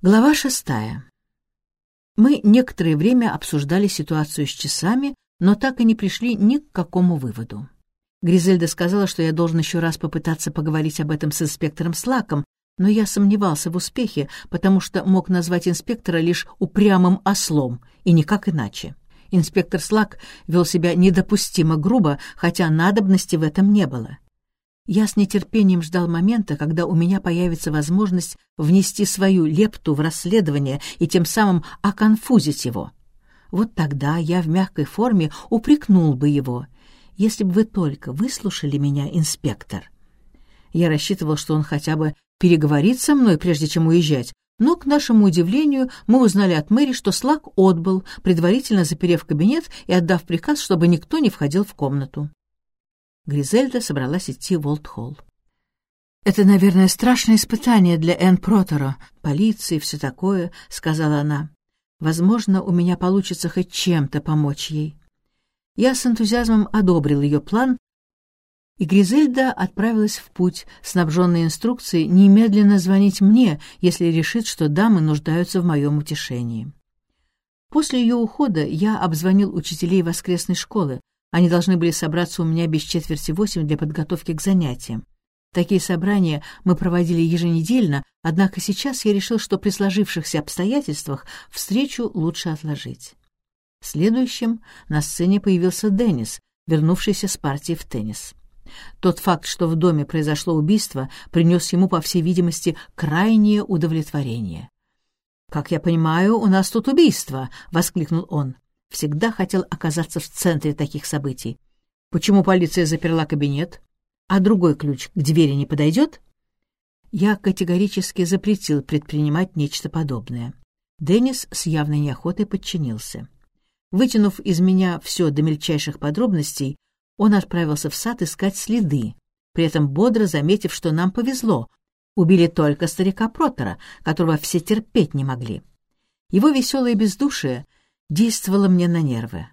Глава шестая. Мы некоторое время обсуждали ситуацию с часами, но так и не пришли ни к какому выводу. Гризельда сказала, что я должен еще раз попытаться поговорить об этом с инспектором Слаком, но я сомневался в успехе, потому что мог назвать инспектора лишь упрямым ослом, и никак иначе. Инспектор Слак вел себя недопустимо грубо, хотя надобности в этом не было. Я с нетерпением ждал момента, когда у меня появится возможность внести свою лепту в расследование и тем самым оконфузить его. Вот тогда я в мягкой форме упрекнул бы его. Если бы вы только выслушали меня, инспектор. Я рассчитывал, что он хотя бы переговорит со мной, прежде чем уезжать, но, к нашему удивлению, мы узнали от Мэри, что Слак отбыл, предварительно заперев кабинет и отдав приказ, чтобы никто не входил в комнату. Гризельда собралась идти в Олд-Холл. «Это, наверное, страшное испытание для Энн Протеро, полиции и все такое», — сказала она. «Возможно, у меня получится хоть чем-то помочь ей». Я с энтузиазмом одобрил ее план, и Гризельда отправилась в путь, снабженной инструкцией немедленно звонить мне, если решит, что дамы нуждаются в моем утешении. После ее ухода я обзвонил учителей воскресной школы, они должны были собраться у меня без четверти восемь для подготовки к занятиям. Такие собрания мы проводили еженедельно, однако сейчас я решил, что при сложившихся обстоятельствах встречу лучше отложить. Следующим на сцене появился Деннис, вернувшийся с партии в теннис. Тот факт, что в доме произошло убийство, принес ему, по всей видимости, крайнее удовлетворение. «Как я понимаю, у нас тут убийство!» — воскликнул он всегда хотел оказаться в центре таких событий. Почему полиция заперла кабинет? А другой ключ к двери не подойдет? Я категорически запретил предпринимать нечто подобное. Деннис с явной неохотой подчинился. Вытянув из меня все до мельчайших подробностей, он отправился в сад искать следы, при этом бодро заметив, что нам повезло. Убили только старика Протера, которого все терпеть не могли. Его веселое бездушие — действовало мне на нервы.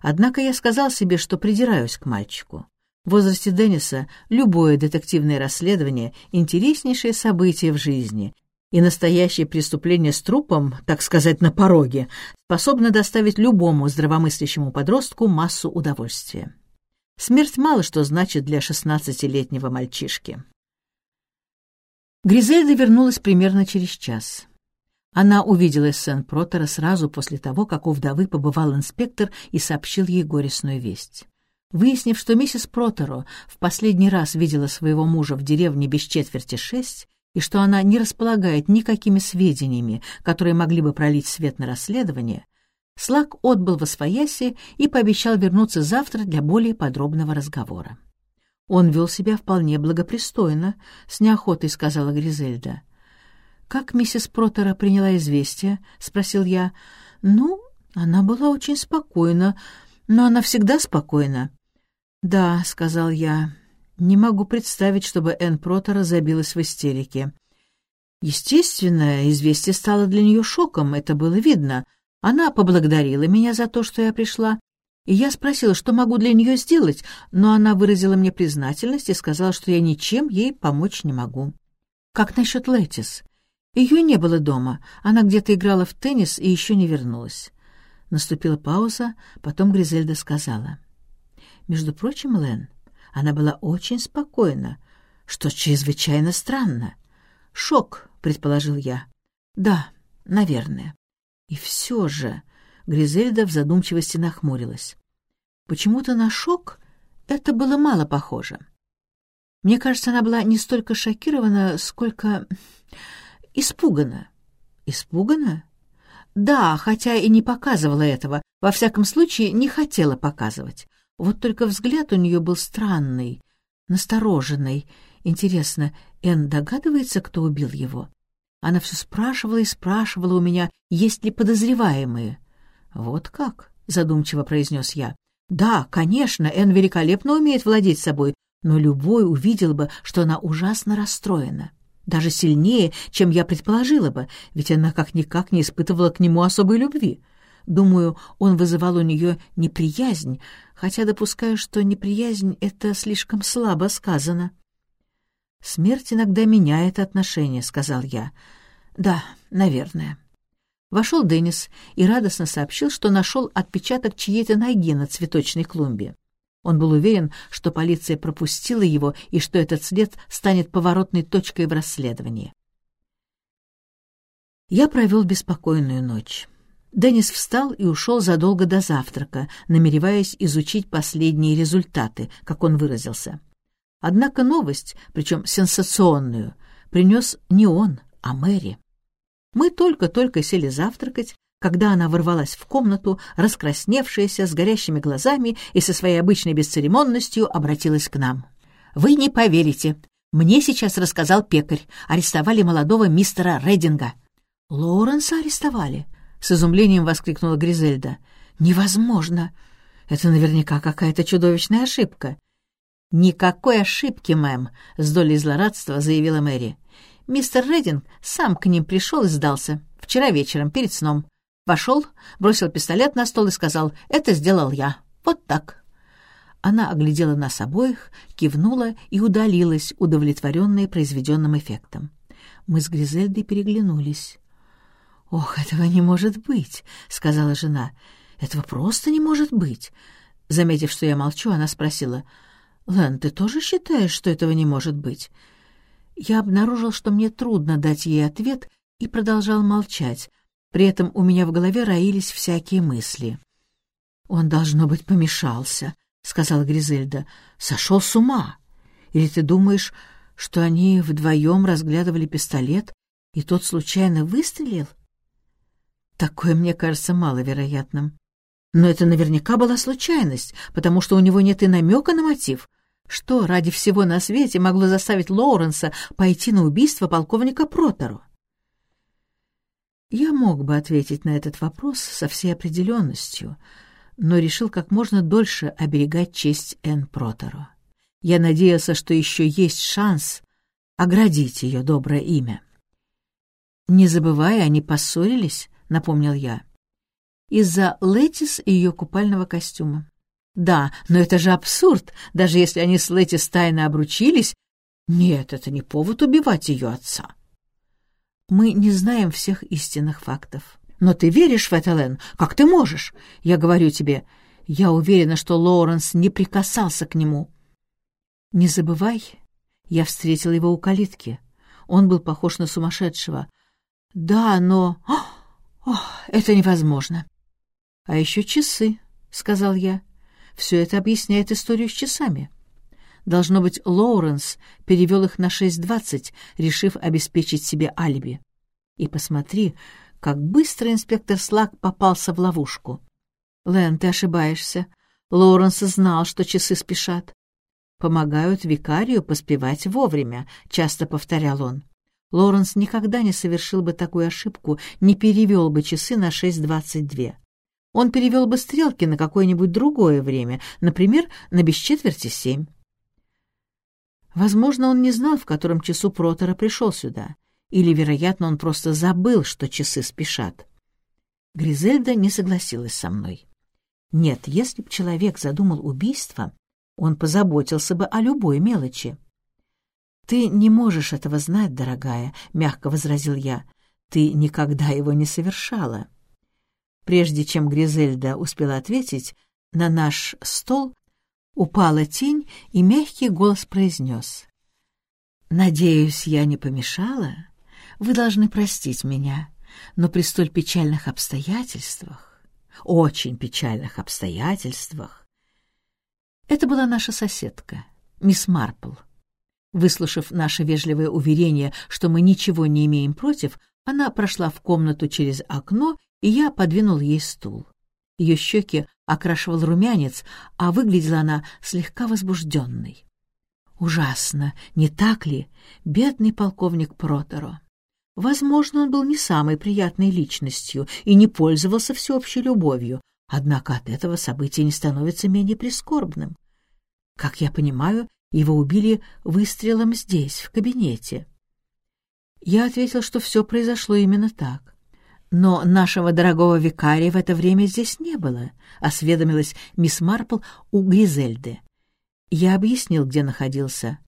Однако я сказал себе, что придираюсь к мальчику. В возрасте Денниса любое детективное расследование — интереснейшее событие в жизни, и настоящее преступление с трупом, так сказать, на пороге, способно доставить любому здравомыслящему подростку массу удовольствия. Смерть мало что значит для шестнадцатилетнего мальчишки. Гризельда вернулась примерно через час. Она увидела Сен-Протера сразу после того, как у вдовы побывал инспектор и сообщил ей горестную весть. Выяснив, что миссис Протеро в последний раз видела своего мужа в деревне без четверти шесть, и что она не располагает никакими сведениями, которые могли бы пролить свет на расследование, Слак отбыл во свояси и пообещал вернуться завтра для более подробного разговора. Он вел себя вполне благопристойно, с неохотой сказала Гризельда. «Как миссис Протера приняла известие?» — спросил я. «Ну, она была очень спокойна, но она всегда спокойна». «Да», — сказал я, — «не могу представить, чтобы Энн Протера забилась в истерике». Естественно, известие стало для нее шоком, это было видно. Она поблагодарила меня за то, что я пришла, и я спросила, что могу для нее сделать, но она выразила мне признательность и сказала, что я ничем ей помочь не могу. «Как насчет Летис?» Ее не было дома, она где-то играла в теннис и еще не вернулась. Наступила пауза, потом Гризельда сказала. «Между прочим, Лен, она была очень спокойна, что чрезвычайно странно. Шок, предположил я. Да, наверное. И все же Гризельда в задумчивости нахмурилась. Почему-то на шок это было мало похоже. Мне кажется, она была не столько шокирована, сколько испугана. Испугана? Да, хотя и не показывала этого, во всяком случае не хотела показывать. Вот только взгляд у нее был странный, настороженный. Интересно, Энн догадывается, кто убил его? Она все спрашивала и спрашивала у меня, есть ли подозреваемые. «Вот как?» — задумчиво произнес я. «Да, конечно, Энн великолепно умеет владеть собой, но любой увидел бы, что она ужасно расстроена» даже сильнее, чем я предположила бы, ведь она как-никак не испытывала к нему особой любви. Думаю, он вызывал у нее неприязнь, хотя допускаю, что неприязнь — это слишком слабо сказано. «Смерть иногда меняет отношения», — сказал я. Да, наверное. Вошел Деннис и радостно сообщил, что нашел отпечаток чьей-то ноги на цветочной клумбе. Он был уверен, что полиция пропустила его и что этот след станет поворотной точкой в расследовании. Я провел беспокойную ночь. Деннис встал и ушел задолго до завтрака, намереваясь изучить последние результаты, как он выразился. Однако новость, причем сенсационную, принес не он, а Мэри. Мы только-только сели завтракать, когда она ворвалась в комнату, раскрасневшаяся, с горящими глазами и со своей обычной бесцеремонностью обратилась к нам. «Вы не поверите. Мне сейчас рассказал пекарь. Арестовали молодого мистера Рединга». «Лоуренса арестовали?» — с изумлением воскликнула Гризельда. «Невозможно! Это наверняка какая-то чудовищная ошибка». «Никакой ошибки, мэм», — с долей злорадства заявила Мэри. «Мистер Рединг сам к ним пришел и сдался. Вчера вечером, перед сном. Вошел, бросил пистолет на стол и сказал, «Это сделал я. Вот так». Она оглядела нас обоих, кивнула и удалилась, удовлетворенная произведенным эффектом. Мы с Гризельдой переглянулись. «Ох, этого не может быть», — сказала жена. «Этого просто не может быть». Заметив, что я молчу, она спросила, «Лэн, ты тоже считаешь, что этого не может быть?» Я обнаружил, что мне трудно дать ей ответ, и продолжал молчать, при этом у меня в голове роились всякие мысли. «Он, должно быть, помешался», — сказала Гризельда. «Сошел с ума. Или ты думаешь, что они вдвоем разглядывали пистолет, и тот случайно выстрелил?» Такое мне кажется маловероятным. Но это наверняка была случайность, потому что у него нет и намека на мотив. Что ради всего на свете могло заставить Лоуренса пойти на убийство полковника Протеру? Я мог бы ответить на этот вопрос со всей определенностью, но решил как можно дольше оберегать честь Энн Протеро. Я надеялся, что еще есть шанс оградить ее доброе имя. «Не забывая, они поссорились», — напомнил я. «Из-за Летис и ее купального костюма». «Да, но это же абсурд, даже если они с Летис тайно обручились. Нет, это не повод убивать ее отца». Мы не знаем всех истинных фактов. Но ты веришь в это, Лен? Как ты можешь? Я говорю тебе, я уверена, что Лоуренс не прикасался к нему. Не забывай, я встретила его у калитки. Он был похож на сумасшедшего. Да, но... О, это невозможно. А еще часы, — сказал я. Все это объясняет историю с часами. Должно быть, Лоуренс перевел их на 6.20, решив обеспечить себе алиби. И посмотри, как быстро инспектор Слак попался в ловушку. Лэн, ты ошибаешься. Лоуренс знал, что часы спешат. «Помогают викарию поспевать вовремя», — часто повторял он. Лоуренс никогда не совершил бы такую ошибку, не перевел бы часы на 6.22. Он перевел бы стрелки на какое-нибудь другое время, например, на без четверти семь. Возможно, он не знал, в котором часу Протера пришел сюда, или, вероятно, он просто забыл, что часы спешат. Гризельда не согласилась со мной. Нет, если б человек задумал убийство, он позаботился бы о любой мелочи. «Ты не можешь этого знать, дорогая», — мягко возразил я. «Ты никогда его не совершала». Прежде чем Гризельда успела ответить, на наш стол Упала тень, и мягкий голос произнес. «Надеюсь, я не помешала? Вы должны простить меня, но при столь печальных обстоятельствах, очень печальных обстоятельствах...» Это была наша соседка, мисс Марпл. Выслушав наше вежливое уверение, что мы ничего не имеем против, она прошла в комнату через окно, и я подвинул ей стул. Ее щеки окрашивал румянец, а выглядела она слегка возбужденной. Ужасно, не так ли, бедный полковник Протеро? Возможно, он был не самой приятной личностью и не пользовался всеобщей любовью, однако от этого события не становится менее прискорбным. Как я понимаю, его убили выстрелом здесь, в кабинете. Я ответил, что все произошло именно так. «Но нашего дорогого викария в это время здесь не было», — осведомилась мисс Марпл у Гризельды. Я объяснил, где находился.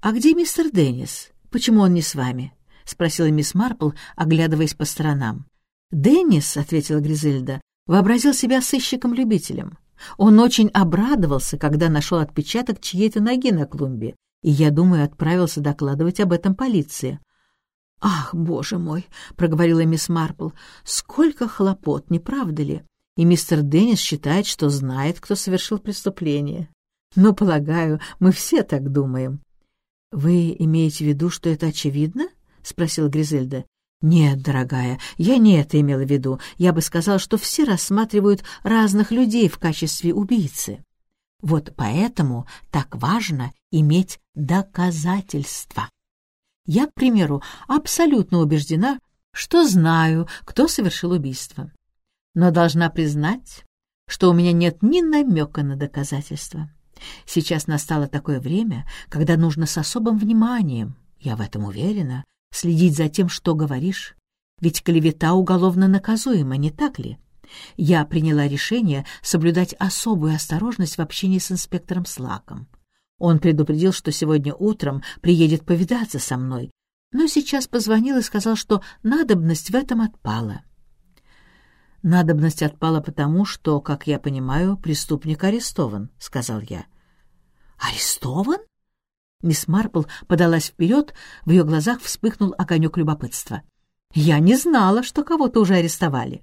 «А где мистер Деннис? Почему он не с вами? — спросила мисс Марпл, оглядываясь по сторонам. «Деннис», — ответила Гризельда, — вообразил себя сыщиком-любителем. Он очень обрадовался, когда нашел отпечаток чьей-то ноги на клумбе, и, я думаю, отправился докладывать об этом полиции. «Ах, боже мой!» — проговорила мисс Марпл. «Сколько хлопот, не правда ли? И мистер Деннис считает, что знает, кто совершил преступление. Но, полагаю, мы все так думаем». «Вы имеете в виду, что это очевидно?» — спросила Гризельда. «Нет, дорогая, я не это имела в виду. Я бы сказала, что все рассматривают разных людей в качестве убийцы. Вот поэтому так важно иметь доказательства. Я, к примеру, абсолютно убеждена, что знаю, кто совершил убийство. Но должна признать, что у меня нет ни намека на доказательства. Сейчас настало такое время, когда нужно с особым вниманием, я в этом уверена, следить за тем, что говоришь. Ведь клевета уголовно наказуема, не так ли? Я приняла решение соблюдать особую осторожность в общении с инспектором Слаком. Он предупредил, что сегодня утром приедет повидаться со мной, но сейчас позвонил и сказал, что надобность в этом отпала. «Надобность отпала потому, что, как я понимаю, преступник арестован», — сказал я. «Арестован?» Мисс Марпл подалась вперед, в ее глазах вспыхнул огонек любопытства. «Я не знала, что кого-то уже арестовали».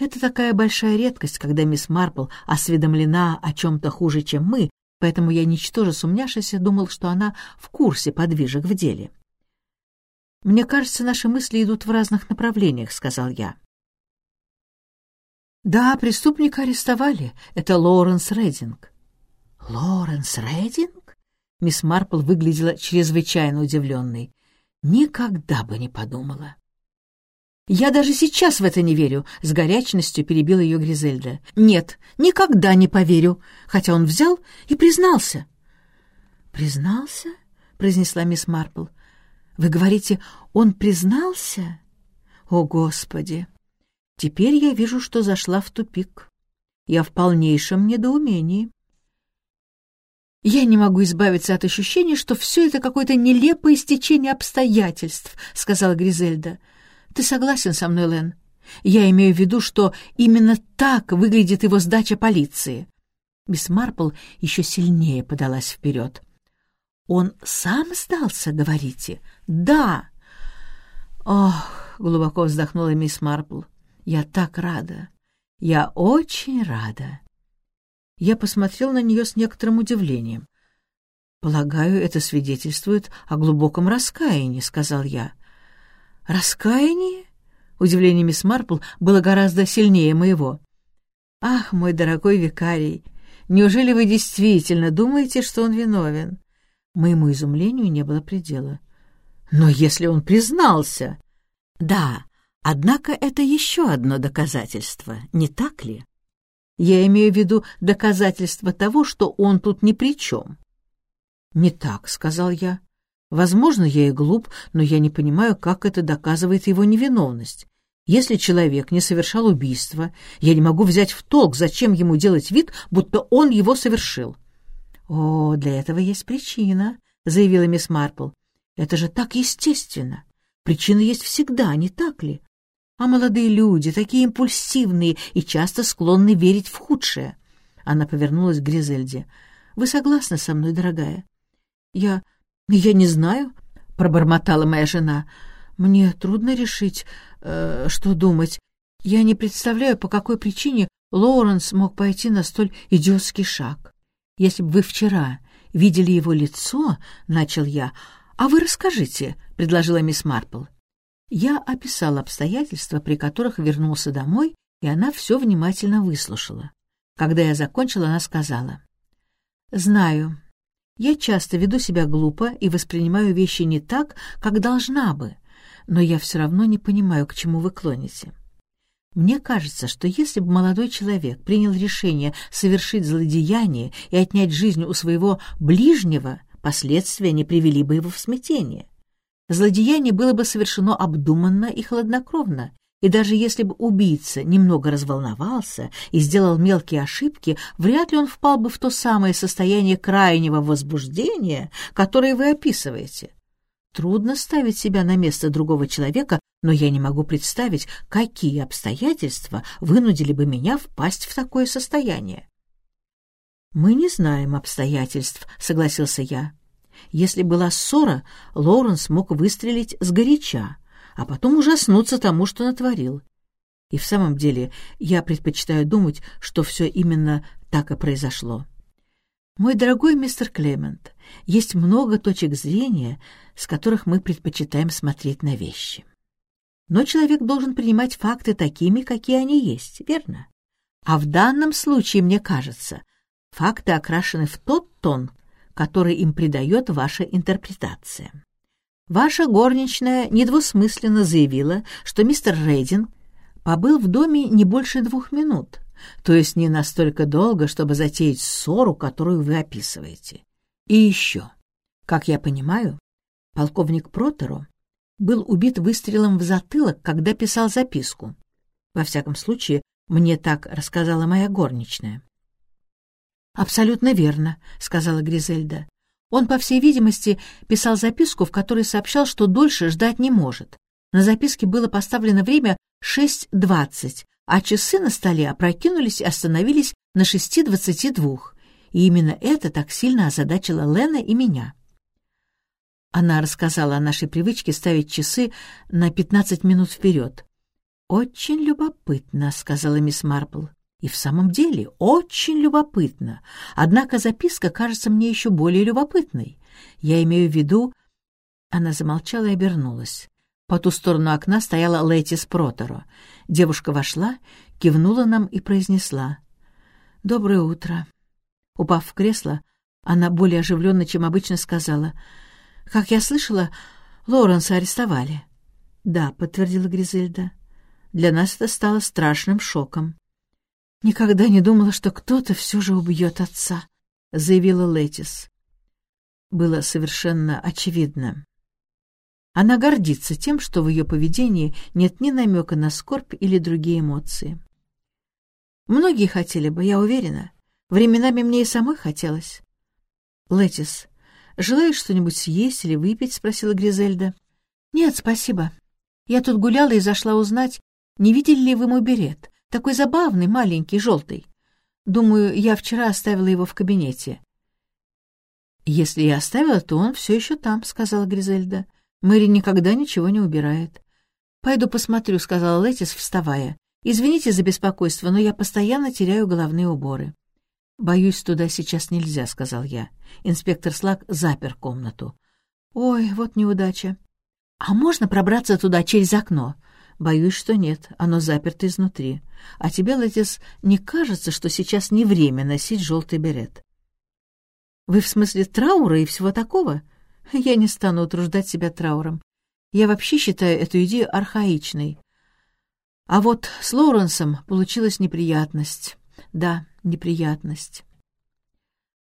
Это такая большая редкость, когда мисс Марпл осведомлена о чем-то хуже, чем мы, поэтому я, ничтоже сумняшися, думал, что она в курсе подвижек в деле. «Мне кажется, наши мысли идут в разных направлениях», — сказал я. «Да, преступника арестовали. Это Лоуренс Рединг». «Лоуренс Рединг?» Мисс Марпл выглядела чрезвычайно удивленной. «Никогда бы не подумала». «Я даже сейчас в это не верю», — с горячностью перебила ее Гризельда. «Нет, никогда не поверю, хотя он взял и признался». «Признался?» — произнесла мисс Марпл. «Вы говорите, он признался?» «О, Господи! Теперь я вижу, что зашла в тупик. Я в полнейшем недоумении». «Я не могу избавиться от ощущения, что все это какое-то нелепое стечение обстоятельств», — сказала Гризельда. Ты согласен со мной, Лен? Я имею в виду, что именно так выглядит его сдача полиции. Мисс Марпл еще сильнее подалась вперед. «Он сам сдался, говорите?» «Да!» «Ох!» — глубоко вздохнула мисс Марпл. «Я так рада! Я очень рада!» Я посмотрел на нее с некоторым удивлением. «Полагаю, это свидетельствует о глубоком раскаянии», — сказал я. «Раскаяние?» Удивление мисс Марпл было гораздо сильнее моего. «Ах, мой дорогой викарий, неужели вы действительно думаете, что он виновен?» Моему изумлению не было предела. «Но если он признался...» «Да, однако это еще одно доказательство, не так ли?» «Я имею в виду доказательство того, что он тут ни при чем». «Не так», — сказал я. Возможно, я и глуп, но я не понимаю, как это доказывает его невиновность. Если человек не совершал убийства, я не могу взять в толк, зачем ему делать вид, будто он его совершил. — О, для этого есть причина, — заявила мисс Марпл. — Это же так естественно. Причина есть всегда, не так ли? А молодые люди, такие импульсивные и часто склонны верить в худшее. Она повернулась к Гризельде. — Вы согласны со мной, дорогая? — Я... «Я не знаю», — пробормотала моя жена. «Мне трудно решить, э, что думать. Я не представляю, по какой причине Лоуренс мог пойти на столь идиотский шаг. Если бы вы вчера видели его лицо, — начал я, — а вы расскажите, — предложила мисс Марпл. Я описала обстоятельства, при которых вернулся домой, и она все внимательно выслушала. Когда я закончила, она сказала. «Знаю, я часто веду себя глупо и воспринимаю вещи не так, как должна бы, но я все равно не понимаю, к чему вы клоните. Мне кажется, что если бы молодой человек принял решение совершить злодеяние и отнять жизнь у своего ближнего, последствия не привели бы его в смятение. Злодеяние было бы совершено обдуманно и хладнокровно, и даже если бы убийца немного разволновался и сделал мелкие ошибки, вряд ли он впал бы в то самое состояние крайнего возбуждения, которое вы описываете. трудно ставить себя на место другого человека, но я не могу представить, какие обстоятельства вынудили бы меня впасть в такое состояние. «Мы не знаем обстоятельств», — согласился я. «Если была ссора, Лоуренс мог выстрелить сгоряча, а потом ужаснуться тому, что натворил. И в самом деле я предпочитаю думать, что все именно так и произошло». Мой дорогой мистер Клемент, есть много точек зрения, с которых мы предпочитаем смотреть на вещи. Но человек должен принимать факты такими, какие они есть, верно? А в данном случае, мне кажется, факты окрашены в тот тон, который им придает ваша интерпретация. Ваша горничная недвусмысленно заявила, что мистер Рейдин побыл в доме не больше двух минут, то есть не настолько долго, чтобы затеять ссору, которую вы описываете. И еще, как я понимаю, полковник Протеро был убит выстрелом в затылок, когда писал записку. Во всяком случае, мне так рассказала моя горничная. «Абсолютно верно», — сказала Гризельда. Он, по всей видимости, писал записку, в которой сообщал, что дольше ждать не может. На записке было поставлено время 6.20, а часы на столе опрокинулись и остановились на 6.22. И именно это так сильно озадачило Лена и меня. Она рассказала о нашей привычке ставить часы на 15 минут вперед. «Очень любопытно», — сказала мисс Марпл. «И в самом деле очень любопытно. Однако записка кажется мне еще более любопытной. Я имею в виду...» Она замолчала и обернулась. По ту сторону окна стояла Летис Протеро. Девушка вошла, кивнула нам и произнесла. «Доброе утро». Упав в кресло, она более оживленно, чем обычно, сказала. «Как я слышала, Лоренса арестовали». «Да», — подтвердила Гризельда. «Для нас это стало страшным шоком». «Никогда не думала, что кто-то все же убьет отца», — заявила Летис. Было совершенно очевидно. Она гордится тем, что в ее поведении нет ни намека на скорбь или другие эмоции. Многие хотели бы, я уверена. Временами мне и самой хотелось. «Летис, желаешь что-нибудь съесть или выпить?» — спросила Гризельда. «Нет, спасибо. Я тут гуляла и зашла узнать, не видели ли вы мой берет. Такой забавный, маленький, желтый. Думаю, я вчера оставила его в кабинете». «Если я оставила, то он все еще там», — сказала Гризельда. Мэри никогда ничего не убирает. «Пойду посмотрю», — сказала Летис, вставая. «Извините за беспокойство, но я постоянно теряю головные уборы». «Боюсь, туда сейчас нельзя», — сказал я. Инспектор Слак запер комнату. «Ой, вот неудача». «А можно пробраться туда через окно?» «Боюсь, что нет, оно заперто изнутри. А тебе, Летис, не кажется, что сейчас не время носить желтый берет?» «Вы в смысле траура и всего такого?» Я не стану утруждать себя трауром. Я вообще считаю эту идею архаичной. А вот с Лоуренсом получилась неприятность. Да, неприятность.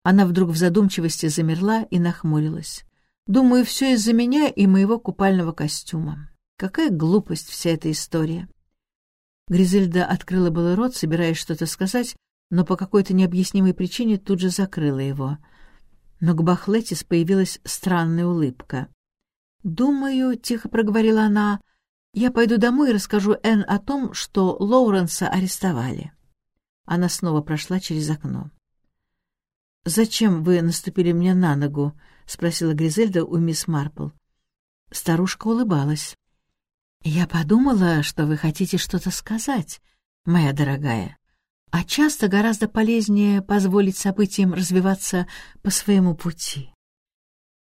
Она вдруг в задумчивости замерла и нахмурилась. Думаю, все из-за меня и моего купального костюма. Какая глупость вся эта история. Гризельда открыла было рот, собираясь что-то сказать, но по какой-то необъяснимой причине тут же закрыла его — на губах Летис появилась странная улыбка. «Думаю», — тихо проговорила она, — «я пойду домой и расскажу Энн о том, что Лоуренса арестовали». Она снова прошла через окно. «Зачем вы наступили мне на ногу?» — спросила Гризельда у мисс Марпл. Старушка улыбалась. «Я подумала, что вы хотите что-то сказать, моя дорогая а часто гораздо полезнее позволить событиям развиваться по своему пути.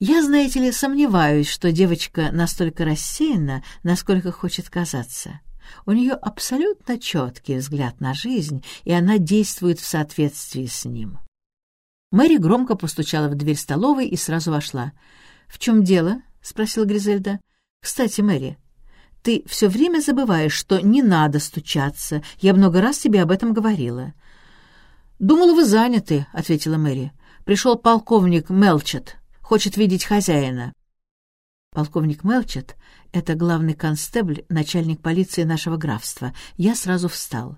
Я, знаете ли, сомневаюсь, что девочка настолько рассеяна, насколько хочет казаться. У нее абсолютно четкий взгляд на жизнь, и она действует в соответствии с ним. Мэри громко постучала в дверь столовой и сразу вошла. «В чем дело?» — спросила Гризельда. «Кстати, Мэри, ты все время забываешь, что не надо стучаться. Я много раз тебе об этом говорила». «Думала, вы заняты», — ответила Мэри. «Пришел полковник Мелчет. Хочет видеть хозяина». Полковник Мелчет — это главный констебль, начальник полиции нашего графства. Я сразу встал.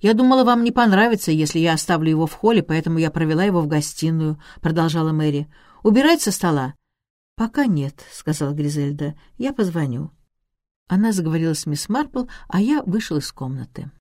«Я думала, вам не понравится, если я оставлю его в холле, поэтому я провела его в гостиную», — продолжала Мэри. «Убирать со стола?» «Пока нет», — сказала Гризельда. «Я позвоню». Она заговорила с мисс Марпл, а я вышел из комнаты.